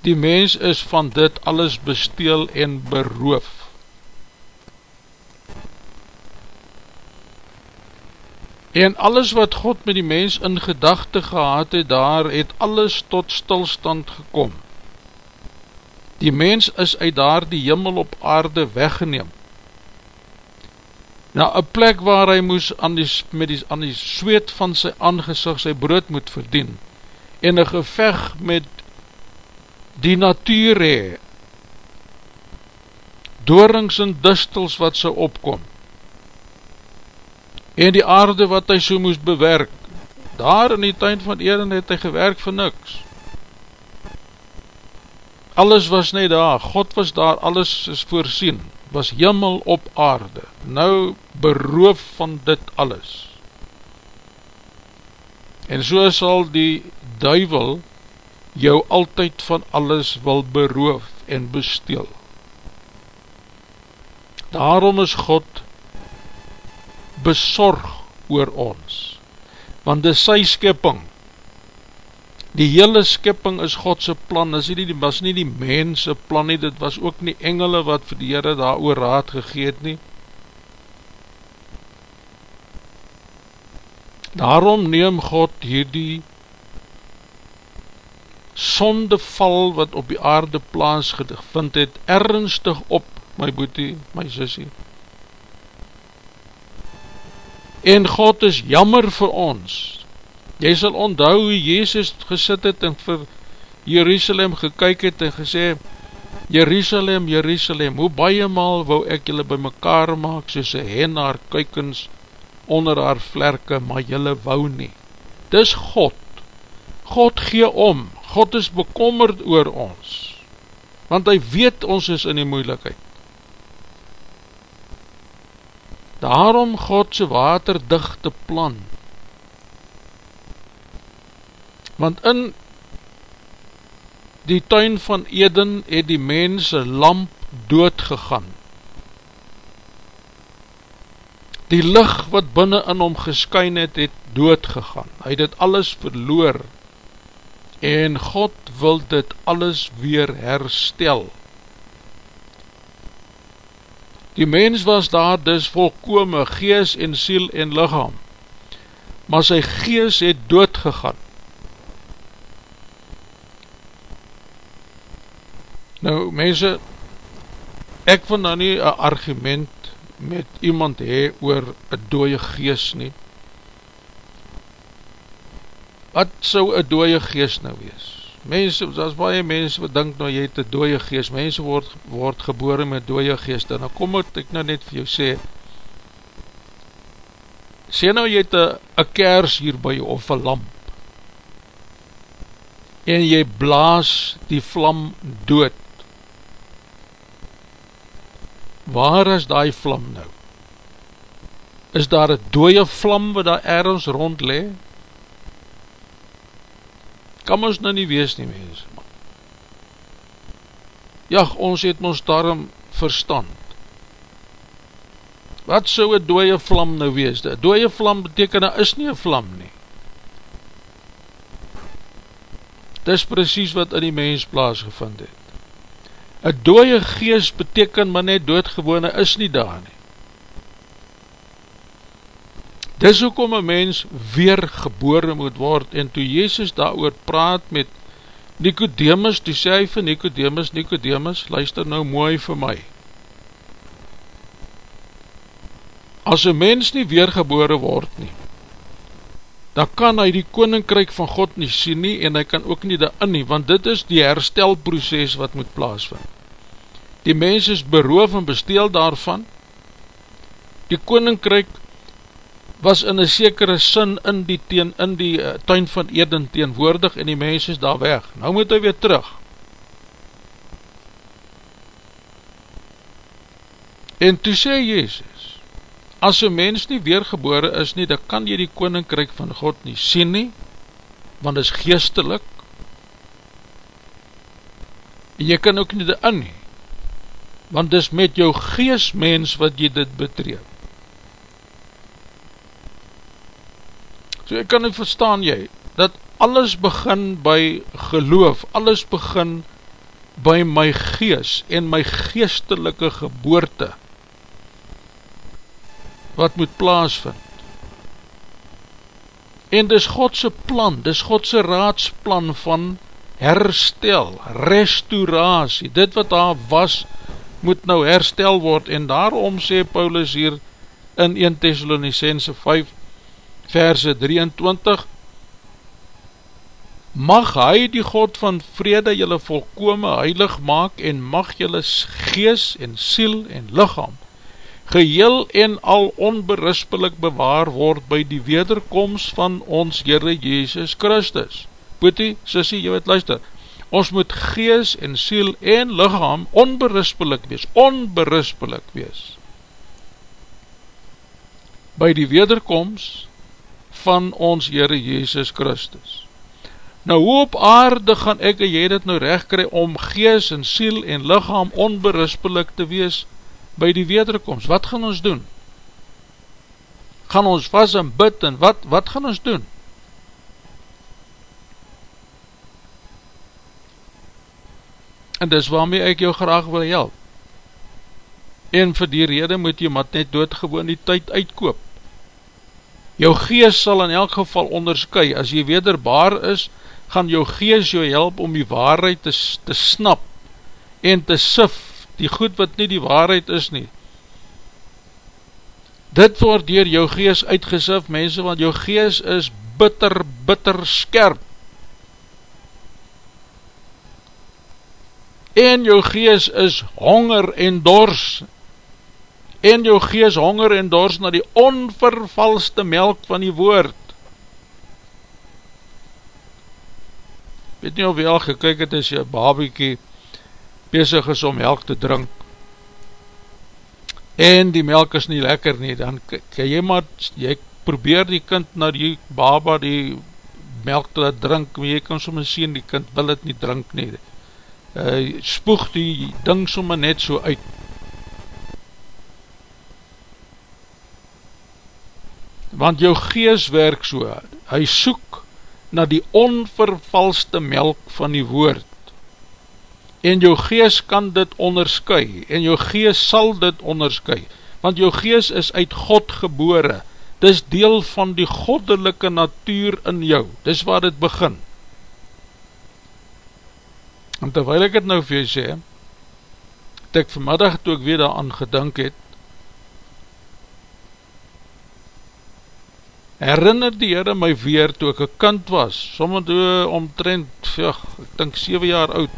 Die mens is van dit alles besteel en beroof. En alles wat God met die mens in gedachte gehad het, daar het alles tot stilstand gekom. Die mens is uit daar die jimmel op aarde weggeneem na een plek waar hy moes aan die, met die, aan die zweet van sy aangezicht sy brood moet verdien en een geveg met die natuur hee doorings en distels wat sy opkom en die aarde wat hy so moes bewerk. Daar in die tuin van Eden het hy gewerk vir niks. Alles was nie daar, God was daar, alles is voorsien was jimmel op aarde, nou beroof van dit alles. En so sal die duivel jou altyd van alles wil beroof en besteel. Daarom is God besorg oor ons, want dit is sy skipping, Die hele skipping is Godse plan, is nie, was nie die mense plan nie, dit was ook nie engele wat vir die Heere daar oor raad gegeet nie. Daarom neem God hierdie sondeval wat op die aarde plaas gevind het, ernstig op, my boetie, my sissie. En God is jammer vir ons, Jy sal onthou hoe Jezus gesit het en vir Jerusalem gekyk het en gesê, Jerusalem, Jerusalem, hoe baie maal wou ek julle by mekaar maak soos een hen haar kuikens onder haar vlerke, maar jylle wou nie. Dis God. God gee om. God is bekommerd oor ons. Want hy weet ons is in die moeilikheid. Daarom Godse waterdigte plan. Want in die tuin van Eden het die mens lamp doodgegaan die licht wat binnen in hom geskyn het, het doodgegaan. Hy het alles verloor en God wil dit alles weer herstel. Die mens was daar dus volkome gees en siel en lichaam, maar sy gees het doodgegaan. Nou mense, ek vind nou nie een argument met iemand hee oor een dooie gees nie. Wat sou een dooie gees nou wees? Mense, as baie mense wat dink nou jy het een dooie gees, mense word, word gebore met dooie gees, dan kom het ek nou net vir jou sê, sê nou jy het een kers hier by jou, of een lamp, en jy blaas die vlam dood, waar is die vlam nou? Is daar een dooie vlam wat daar ergens rond le? Kan ons nou nie wees nie, mens. Ja, ons het ons daarom verstand. Wat sou een dooie vlam nou wees? Een dooie vlam beteken, dat is nie een vlam nie. Dis precies wat in die mens plaasgevind het. Een dooie gees beteken maar net doodgewone is nie daar nie. Dis hoekom een mens weer gebore moet word en toe Jezus daar oor praat met Nicodemus, toe sê hy vir Nicodemus, Nicodemus, luister nou mooi vir my. As een mens nie weergebore word nie, dan kan hy die koninkryk van God nie sien nie en hy kan ook nie daarin nie, want dit is die herstelproces wat moet plaasvind. Die mens is beroof en besteel daarvan, die koninkryk was in een sekere sin in die, teen, in die uh, tuin van Eden teenwoordig en die mens is daar weg. Nou moet hy weer terug. En toe sê Jezus, as een mens nie weergebore is nie, dan kan jy die koninkryk van God nie sien nie, want is geestelik, en jy kan ook nie dit in nie, want is met jou geestmens wat jy dit betreed. So ek kan nie verstaan jy, dat alles begin by geloof, alles begin by my geest en my geestelike geboorte, wat moet plaasvind. En dis Godse plan, dis Godse raadsplan van herstel, restauratie, dit wat daar was, moet nou herstel word, en daarom sê Paulus hier in 1 Thessalonicense 5 verse 23, mag hy die God van vrede jylle volkome heilig maak, en mag jylle gees en siel en lichaam geheel en al onberispelik bewaar word by die wederkomst van ons Heere Jezus Christus. Boetie, sissie, jy weet luister, ons moet gees en siel en lichaam onberispelik wees, onberispelik wees, by die wederkomst van ons Heere Jezus Christus. Nou hoe op aarde gaan ek en jy dit nou recht kry om gees en siel en lichaam onberispelik te wees, by die wederkomst, wat gaan ons doen? Gaan ons vast en bid en wat, wat gaan ons doen? En dis waarmee ek jou graag wil help. En vir die rede moet jy maar net doodgewoon die tyd uitkoop. Jou gees sal in elk geval onderskui, as jy wederbaar is, gaan jou gees jou help om die waarheid te, te snap en te sif die goed wat nie die waarheid is nie. Dit word dier jou gees uitgesif, mense, want jou gees is bitter, bitter skerp. En jou gees is honger en dors en jou gees honger en dors na die onvervalste melk van die woord. Weet nie of jy al gekyk het as jy babiekie bezig is om melk te drink en die melk is nie lekker nie, dan kan jy maar, jy probeer die kind na die baba die melk te laat drink, maar jy kan soms sien die kind wil het nie drink nie. Uh, spoeg die ding soms net so uit. Want jou gees werk so, hy soek na die onvervalste melk van die woord en jou gees kan dit onderskui, en jou gees sal dit onderskui, want jou gees is uit God gebore, dis deel van die goddelike natuur in jou, dis waar dit begin. En terwijl ek het nou vir jy sê, het ek vanmiddag toe ek weer daaraan gedink het, herinner die Heere my weer toe ek een kind was, sommer toe omtrent, ja, ek dink 7 jaar oud,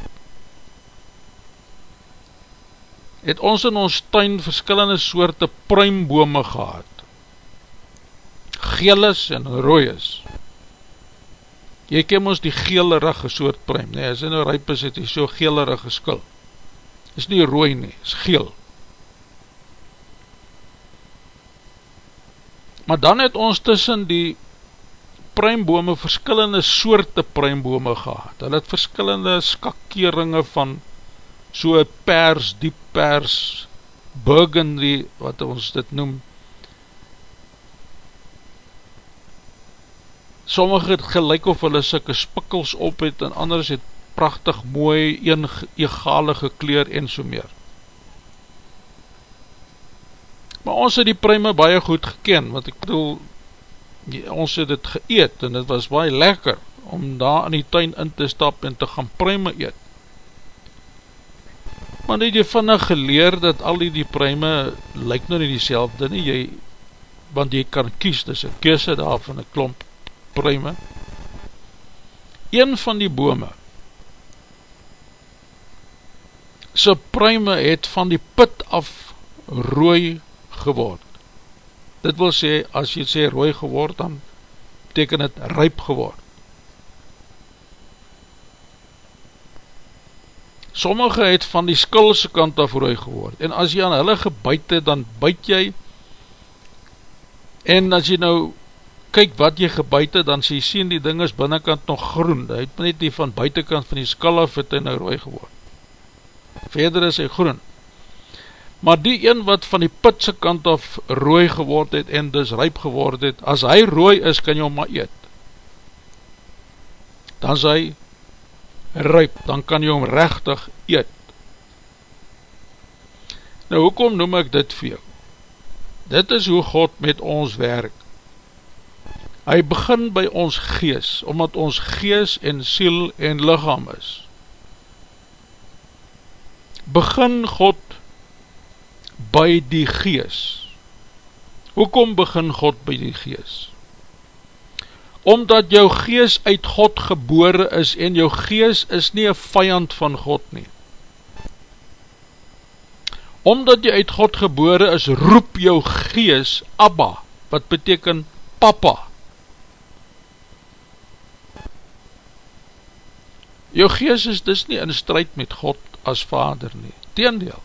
het ons in ons tuin verskillende soorte pruimbome gehad. Geelis en rooies. Jy ken ons die geelerige soort pruim, nee, as in nou ryp is het, is so geelerige skil. Is nie rooi nie, is geel. Maar dan het ons tussen die pruimbome verskillende soorte pruimbome gehad. Hulle het verskillende skakeringen van so pers, diep pers, burgundy, wat ons dit noem. Sommige het gelijk of hulle sikke spikkels op het, en anders het prachtig mooi, een egalige kleur en so meer. Maar ons het die pruime baie goed geken, want ek bedoel, ons het het geëet, en het was baie lekker, om daar in die tuin in te stap en te gaan pruime eet maar het jy vannig geleer dat al die, die pruime lyk nou nie die selfde nie, jy, want jy kan kies, dis een kese daar van een klomp pruime. Een van die bome, sy pruime het van die put af rooi geword. Dit wil sê, as jy sê rooi geword, dan beteken het ryp geword. Sommige het van die skilse kant af rooi geword, en as jy aan hulle gebuit het, dan buit jy, en as jy nou kyk wat jy gebuit het, dan sê jy sien die ding is binnenkant nog groen, hy het net die van buitenkant van die skil af het hy nou rooi geword. Verder is hy groen. Maar die een wat van die pitse kant af rooi geword het, en dus ryp geword het, as hy rooi is, kan jy hom maar eet. Dan sê hy, ryp, dan kan jy hom rechtig eet. Nou, hoekom noem ek dit vir jou? Dit is hoe God met ons werk. Hy begin by ons gees, omdat ons gees en siel en lichaam is. Begin God by die gees. Hoekom begin God by die gees? Omdat jou gees uit God gebore is en jou gees is nie een vijand van God nie. Omdat jy uit God gebore is, roep jou gees Abba, wat beteken Papa. Jou gees is dus nie in strijd met God as vader nie, teendeel.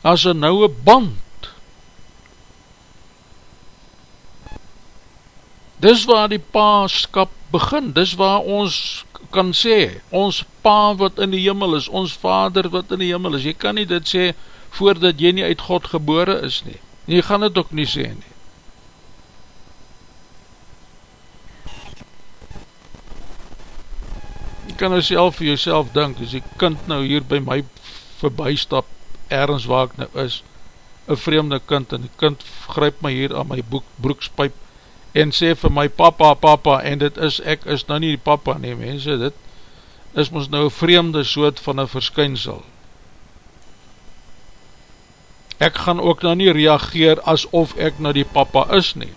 As een nouwe band dis waar die paaskap begin, dis waar ons kan sê, ons pa wat in die jimmel is, ons vader wat in die jimmel is, jy kan nie dit sê, voordat jy nie uit God gebore is nie, jy gaan dit ook nie sê nie. Jy kan nou self vir jouself denk, as die kind nou hier by my voorbij stap, ergens waar ek nou is, een vreemde kind, en die kind gryp my hier aan my boek, broekspijp, en sê vir my papa, papa, en dit is, ek is nou nie die papa nie, mense, dit is ons nou een vreemde soort van een verskynsel. Ek gaan ook nou nie reageer asof ek nou die papa is nie.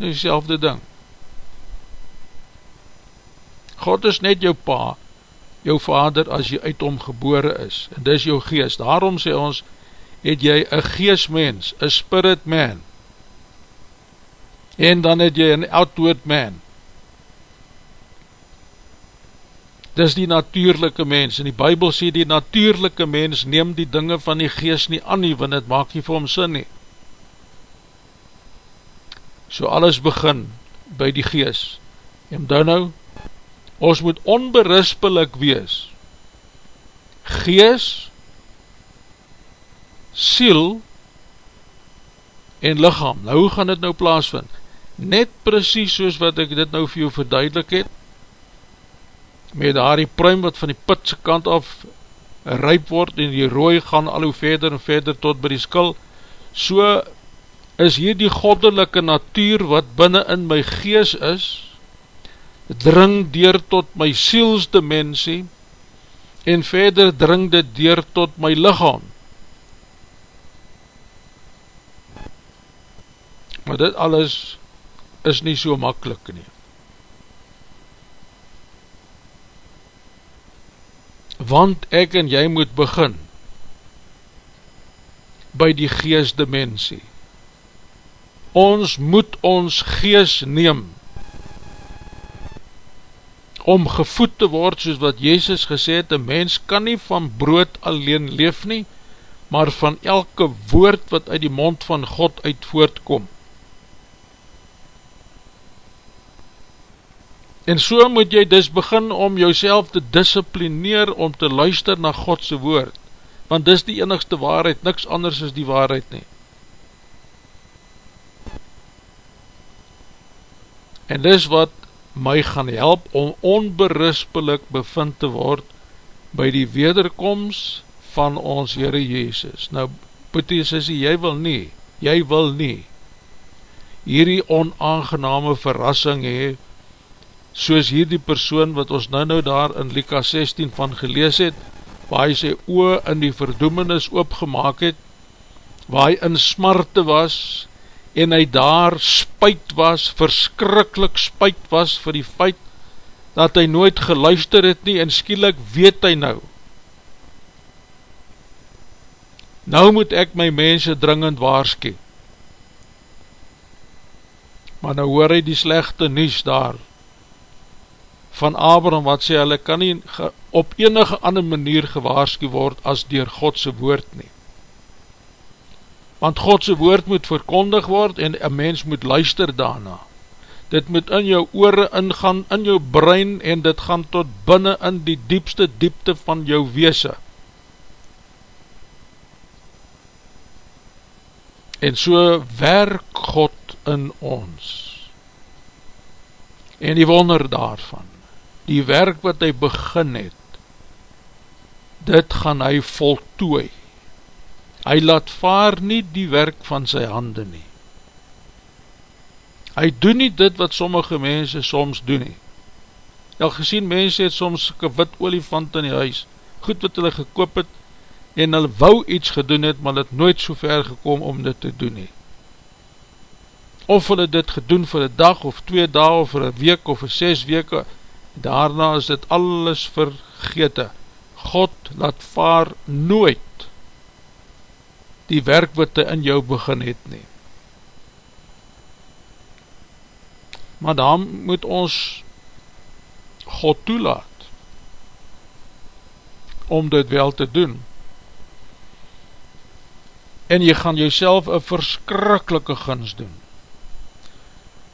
Die selfde ding. God is net jou pa, jou vader as jy uit hom gebore is, en dis jou geest, daarom sê ons, het jy een geestmens, een spirit man, en dan het jy een outward man, dis die natuurlijke mens, en die bybel sê die natuurlijke mens neem die dinge van die geest nie aan nie, want het maak nie vir hom sin nie. So alles begin by die geest. En dan nou, ons moet onberispelik wees. Geest, siel en lichaam. Nou hoe gaan dit nou plaasvind? Net precies soos wat ek dit nou vir jou verduidelik het, met daar die pruim wat van die pitse kant af ryp word en die rooi gaan al hoe verder en verder tot by die skil, so is hier die goddelike natuur wat binnen in my gees is, dring deur tot my sielsdimensie en verder dring dit deur tot my lichaam. Maar dit alles is nie so makkelijk nie. want ek en jy moet begin by die geestdimensie. Ons moet ons geest neem om gevoed te word soos wat Jezus gesê het, een mens kan nie van brood alleen leef nie, maar van elke woord wat uit die mond van God uit voortkom. En so moet jy dus begin om jouself te disciplineer om te luister na Godse woord, want dis die enigste waarheid, niks anders is die waarheid nie. En dis wat my gaan help om onberispelik bevind te word by die wederkomst van ons Heere Jezus. Nou, Boetie sê, jy wil nie, jy wil nie, hierdie onaangename verrassing hee, soos hierdie persoon wat ons nou nou daar in Lika 16 van gelees het, waar hy sy oe in die verdoemenis opgemaak het, waar hy in smarte was, en hy daar spuit was, verskrikkelijk spuit was vir die feit, dat hy nooit geluister het nie, en skielik weet hy nou. Nou moet ek my mense dringend waarskie. Maar nou hoor hy die slechte nies daar, van Abraham wat sê, hulle kan nie op enige ander manier gewaarskie word as dier Godse woord nie. Want Godse woord moet verkondig word en een mens moet luister daarna. Dit moet in jou oore ingaan, in jou brein en dit gaan tot binnen in die diepste diepte van jou weese. En so werk God in ons. En die wonder daarvan die werk wat hy begin het, dit gaan hy voltooi. Hy laat vaar nie die werk van sy hande nie. Hy doen nie dit wat sommige mense soms doen nie. Jy al gesien, mense het soms soke wit olifant in die huis, goed wat hulle gekoop het, en hulle wou iets gedoen het, maar het nooit so ver gekom om dit te doen nie. Of hulle dit gedoen vir een dag, of twee dag, of vir een week, of vir ses weke, daarna is dit alles vergete. God laat vaar nooit die werk wat hy in jou begin het nie. Maar dan moet ons God toelaat om dit wel te doen. En jy gaan jouself een verskrikkelike gins doen.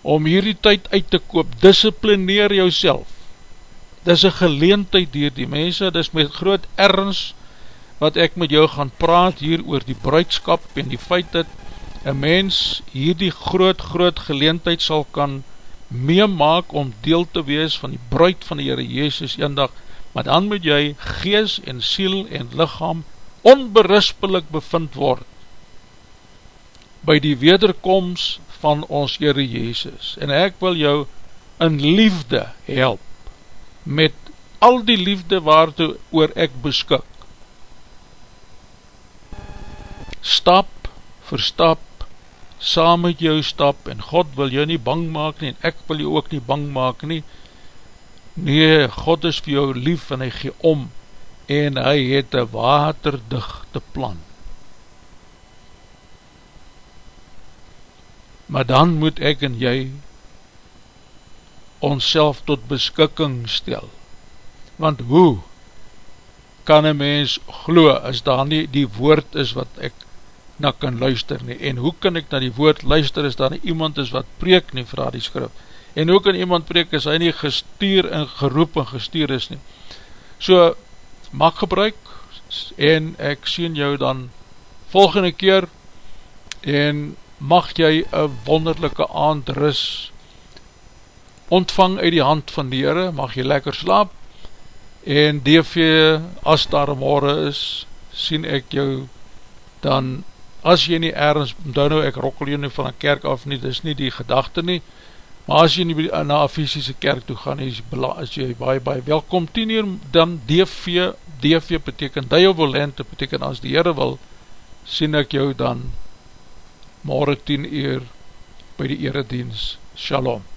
Om hierdie tyd uit te koop, disciplineer jouself dis een geleentheid dier die mense, dis met groot erns wat ek met jou gaan praat hier oor die bruidskap en die feit dat een mens hier die groot groot geleentheid sal kan meemaak om deel te wees van die bruid van die Heere Jezus een dag, maar dan moet jy gees en siel en lichaam onberispelik bevind word by die wederkomst van ons Heere Jezus. En ek wil jou in liefde help met al die liefde waartoe oor ek beskik. Stap vir stap, saam met jou stap, en God wil jou nie bang maak nie, en ek wil jou ook nie bang maak nie, Nee, God is vir jou lief en hy gee om en hy het een waterdigte plan. Maar dan moet ek en jy ons tot beskikking stel. Want hoe kan een mens glo as daar nie die woord is wat ek na kan luister nie? En hoe kan ek na die woord luister as daar nie iemand is wat preek nie, vraag die skrif. En hoe kan iemand preek as hy nie gestuur en geroep en gestuur is nie? So, maak gebruik en ek sien jou dan volgende keer en mag jy een wonderlijke aandris ontvang uit die hand van die Heere, mag jy lekker slaap. En DV, as daar morgen is, sien ek jou dan, as jy nie ergens, dan nou ek rokkel jy nie van een kerk af nie, dis nie die gedachte nie, maar as jy nie na een fysische kerk toe gaan, is, is jy baie, baie welkom, 10 uur, dan DV, DV beteken, die wil lente, beteken, as die Heere wil, sien ek jou dan, morgen 10 uur, by die eredienst, Shalom.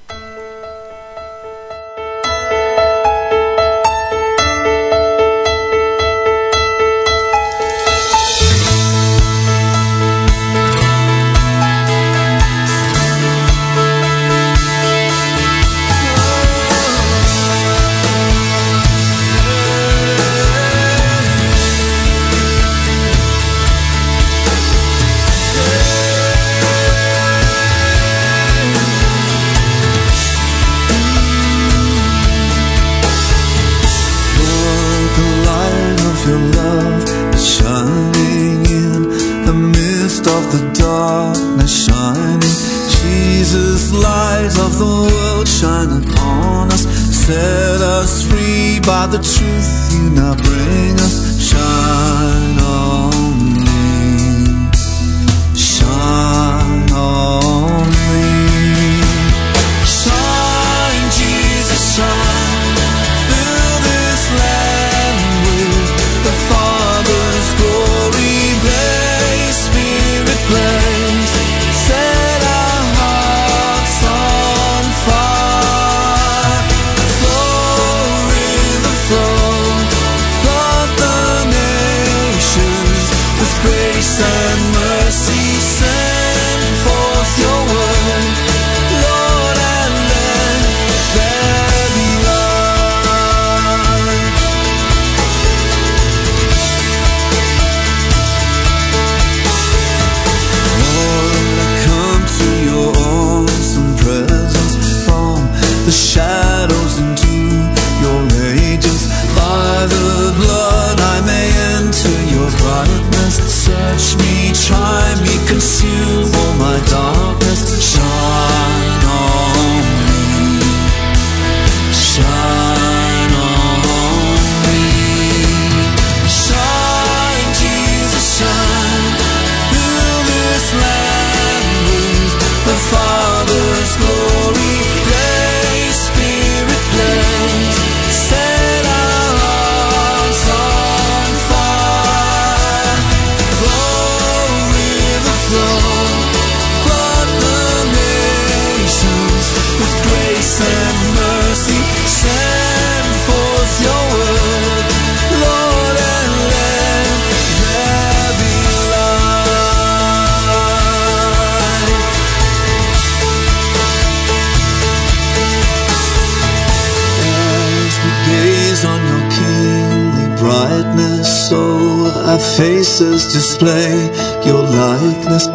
Display your likeness,